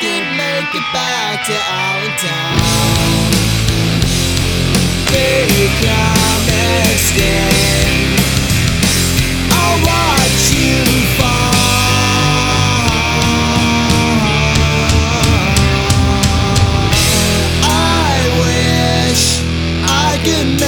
didn't make it back to Allentown. Become extinct. I'll watch you fall. I wish I could make.